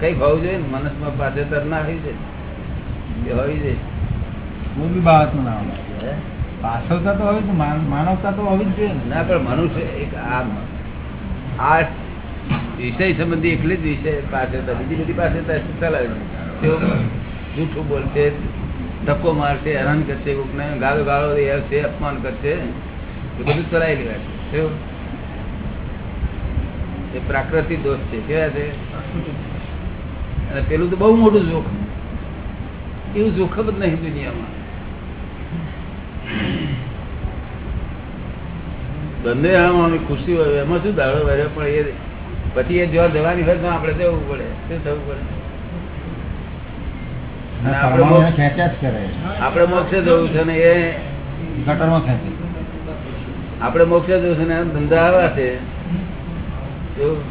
કંઈક હોવું જોઈએ ને? મનસમાં પાછેતર ના આવી છે. એ હોવી જોઈએ. કોઈ બી બાબતનું ના હોય પાછળતા તો હોવી માનવતા તો હોવી જ જોઈએ ના. પણ મનુષ્ય એક આ આ વિષય સંબંધી એકલી જ વિષય પાસે બીજી બધી પાસે શું ચલાવે? છે? જૂઠું બોલશે ધક્કો મારશે હેરાન કરશે કોકને ગાળો ગાળો છે અપમાન કરશે. એ બધું ચલાવી લેવા છે? એ પ્રાકૃતિક દોષ છે. કેવા છે? અને પેલું તો બહુ મોટું જોખમ. એવું જોખમ જ નહીં દુનિયામાં. બંને આમ ખુશી હોય એમાં શું દાડો વાર્યો? પણ એ પછી એ જો જવાની હોય તો આપણે જવું પડે. શું થવું પડે? આપણે મોક્ષ- ખેંચ્યા જ કરે. આપણે મોક્ષે જવું છે ને એ ગટરમાં ખેંચે. આપણે મોક્ષે જવું છે ને એમ ધંધા આવ્યા છે. એવું.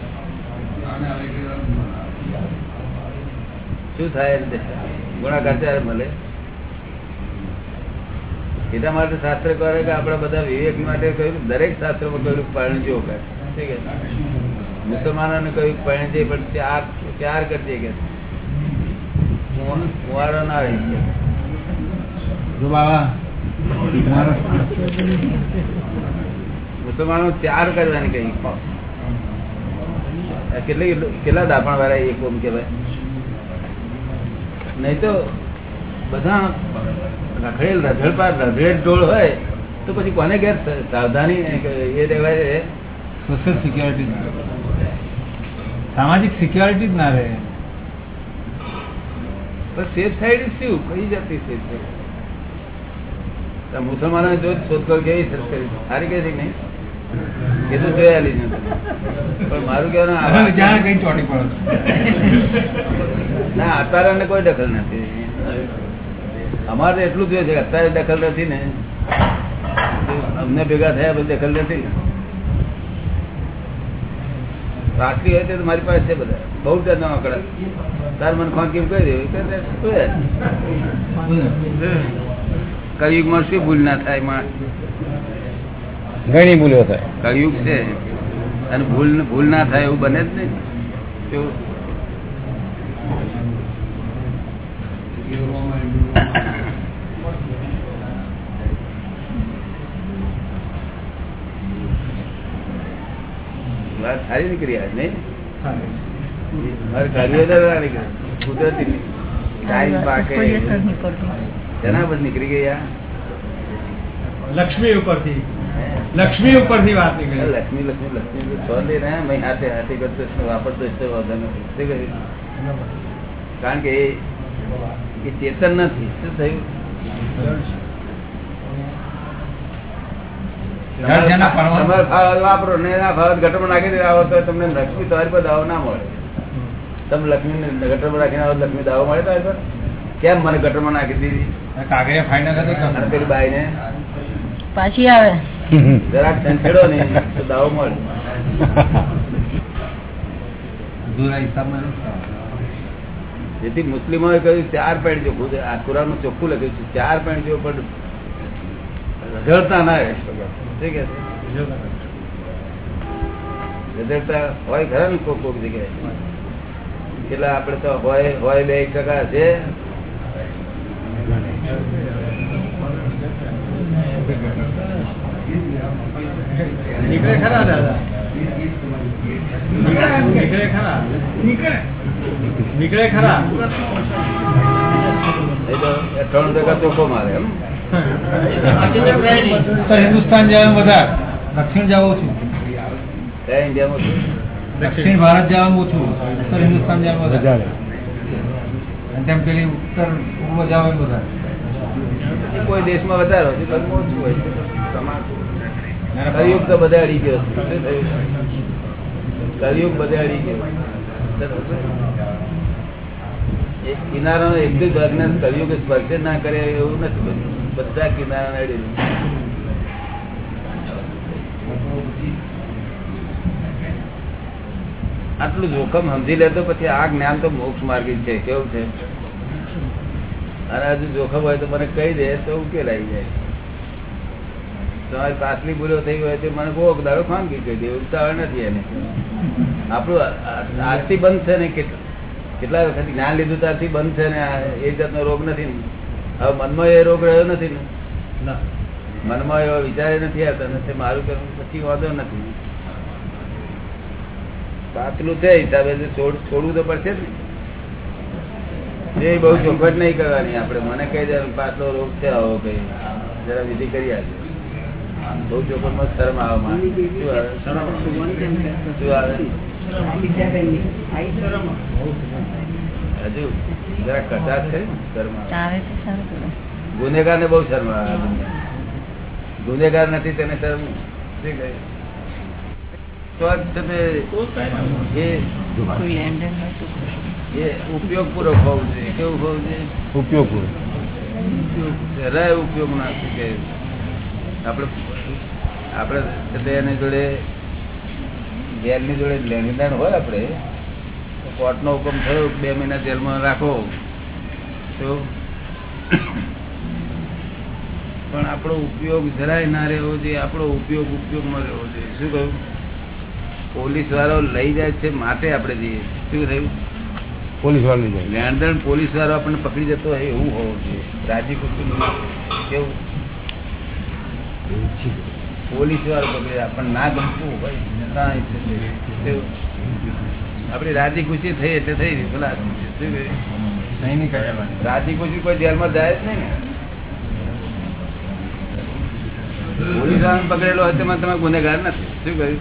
શું થાય ગુણાકાર ત્યારે મળે એટલા માટે શાસ્ત્ર કરે કે આપણે બધા વિવેક માટે કહ્યું દરેક શાસ્ત્રમાં કહ્યું પરણજો કે? મુસલમાનોને કહ્યું પરણજે પણ ચાર ચાર કરજે કે. કુંવારો ના રહી મારો મુસલમાનો ચાર કરવાની કહી. કેટલી કેટલા દાપણ વાળા એક ઓમ કહેવાય? નહીં તો બધા રખડેલ રઝળપાર રઝળેલ ઢોળ હોય તો પછી કોને ઘેર સાવધાની એ રહેવાય સોશિયલ સિક્યોરિટી. સામાજિક સિક્યોરિટી જ ના રહે. પણ સેફ સાઈડ શું? કઈ જતી સેફ સાઈડ મુસલમાનો જો શોધખોળ કેવી સારી કહે છે કે નહીં? એ તો જોયાલી જ પણ મારું કહેવાનું જ્યાં કઈ ચોટી પડો ના અત્યારે કોઈ દખલ નથી. અમારે એટલું જોઈએ છે અત્યારે દખલ નથી ને. અમને ભેગા થયા પછી દખલ નથી રાત્રિ હોય તો મારી પાસે છે બધા. બહુ જાતના આંકડા. તાર મને ખોન કેમ કહી દેવું? કે તે શું ભૂલ ના થાયમાં ઘણી ભૂલો થાય. કળિયુગ છે. અને ભૂલ ભૂલ ના થાય એવું બને જ નહીં. વાત સારી નીકળી આજ નહીં? મારે કાર્ય નીકળી. કુદરતી ની. ટાઈમ પાકે. તેના નીકળી ગયા. લક્ષ્મી ઉપરથી. લક્ષ્મી ઉપરથી વાત નીકળી લક્ષ્મી લક્ષ્મી લક્ષ્મી. ને મેં હાથે હાથે કરતો વાપરતો વાંધો નથી. કારણ કે એ ચેતન નથી. શું થયું? વાપરો ને ગટરમાં નાખી દે આવો તો તમને લક્ષ્મી તમારી પર દાવો ના મળે. તમે લક્ષ્મી ગટરમાં આવો લક્ષ્મી દાવો મળે તમારી પર કેમ મને ગટરમાં નાખી દીધી? કાગળિયા ફાઈનલ હતી. પેલી બાઈ ને પાછી આવે. ને તો દાવો મળે. નથી થવાનું. જેથી મુસ્લિમોએ કહ્યું ચાર પેન્ટ જો ખુદ આ કુરાનમાં ચોખ્ખું લખ્યું છે ચાર પેન્ટ જો પણ રઝળતા ના રહે. રઝળતા હોય ખરા ને કોક કોક જગ્યાએ? એટલે આપડે તો હોય હોય બે ટકા છે નીકળે ખરા દાદા? નીકળે ખરા? નીકળે. ખરા? ત્રણ ટકા ચોખ્ખો મારે એમ. હિન્દુસ્તાન જાય એમ વધારે. દક્ષિણ જવા ઓછું. કયા ઇન્ડિયામાં શું? દક્ષિણ ભારત જવામાં ઓછું. ઉત્તર હિન્દુસ્તાન જવામાં વધારે. અને તેમ પેલી ઉત્તર પૂર્વ જવા વધારે. કોઈ દેશમાં વધારે હોય છે કોઈ ઓછું હોય. છે. કળિયુગ તો બધા અડી ગયો કલયુગ બધે અડી ગયો કિનારા નો એક બી ભાગને કળિયુગ સ્પર્શ ના કરે એવું નથી બન્યું. બધા કિનારા અડી આટલું જોખમ સમજી લે તો પછી આ જ્ઞાન તો મોક્ષ માર્ગી છે. કેવું છે? અને હજુ જોખમ હોય તો મને કહી દે તો ઉકેલાઈ જાય. તમારી પાછલી ભૂલો થઈ હોય તો મને કોક દાડો ખાનગી કહી દે ઉતાવળ નથી એને. આપણું આજથી બંધ છે ને કેટલા? વખત જ્ઞાન લીધું ત્યારથી બંધ છે ને એ જાતનો રોગ નથી ને. હવે મનમાં એ રોગ રહ્યો નથી ને? મનમાં એવો વિચાર નથી આવતા નથી મારું કરવું પછી વાંધો નથી. પાતળું છે હિસાબે છોડવું તો પડશે જ ને. એ બહુ ચોખવટ નહીં કરવાની આપણે. મને કહી દે પાતળો રોગ છે આવો કઈ. જરા વિધિ કરી આપજો. બહુ શરમ આવે હજુ જરા કચાશ શરમ કહેવાય. ગુનેગાર ને બહુ શરમ આવે ગુનેગાર નથી તેને શરમ તો તમે એ ઉપયોગ પૂર્વક હોવું જોઈએ કેવું હોવું જોઈએ? ઉપયોગ જરાય ઉપયોગ ના થાય કે આપણે આપણે એની જોડે જેલની જોડે લેણીદાણ હોય આપણે કોર્ટનો હુકમ થયો બે મહિના જેલમાં રાખો. તો પણ આપણો ઉપયોગ જરાય ના રહેવો જોઈએ આપણો ઉપયોગ ઉપયોગમાં રહેવો જોઈએ. શું કહ્યું? પોલીસ વાળો લઈ જાય છે માટે આપણે જઈએ. શું થયું? પોલીસ વાળો લઈ જાય. લેણદેણ પોલીસ વાળો આપણને પકડી જતો હોય એવું હોવું જોઈએ. રાજી કુટુંબ કેવું? પોલીસ વાળું પકડી આપણને ના ગમતું હોય? આપણી રાજી ખુશી થઈ એટલે થઈ કહેવાની રાજી ખુશી કોઈ જેલમાં જાય જ નહીં ને. પોલીસ વાળાને પકડેલો હોય તેમાં તમે ગુનેગાર નથી. શું કહ્યું?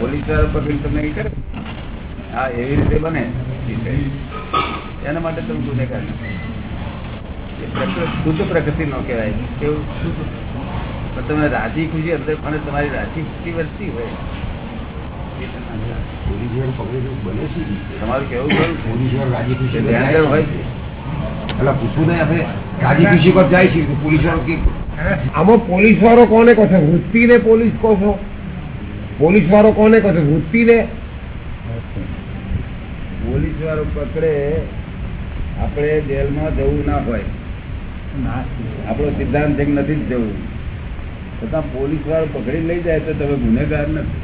પોલીસવાળા પકડી તમને કરે? હા એવી રીતે બને. એના માટે તમે ગુનેગાર નથી. શુદ્ધ પ્રકૃતિ નો કહેવાય. કેવું? પણ તમે રાજી ખુશી અંદર પણ તમારી રાજી ખુશી વધતી હોય. પોલીસવાળા પકડેલું બને છે તમારું કેવું ખરું રાજી ખુશી હોય. એટલે પૂછવું નહીં આપણે રાજી ખુશી પર જાય છે પોલીસ વાળો આમાં પોલીસ વાળો કોને કહો છો? વૃત્તિ ને પોલીસ કહો છો? પોલીસ વાળો કોને કહો છો? વૃત્તિ ને પોલીસ વાળો પકડે આપણે જેલમાં જવું ના હોય. આપણો સિદ્ધાંત નથી જ જવું છતાં પોલીસ વાળો પકડી લઈ જાય તો તમે ગુનેગાર નથી.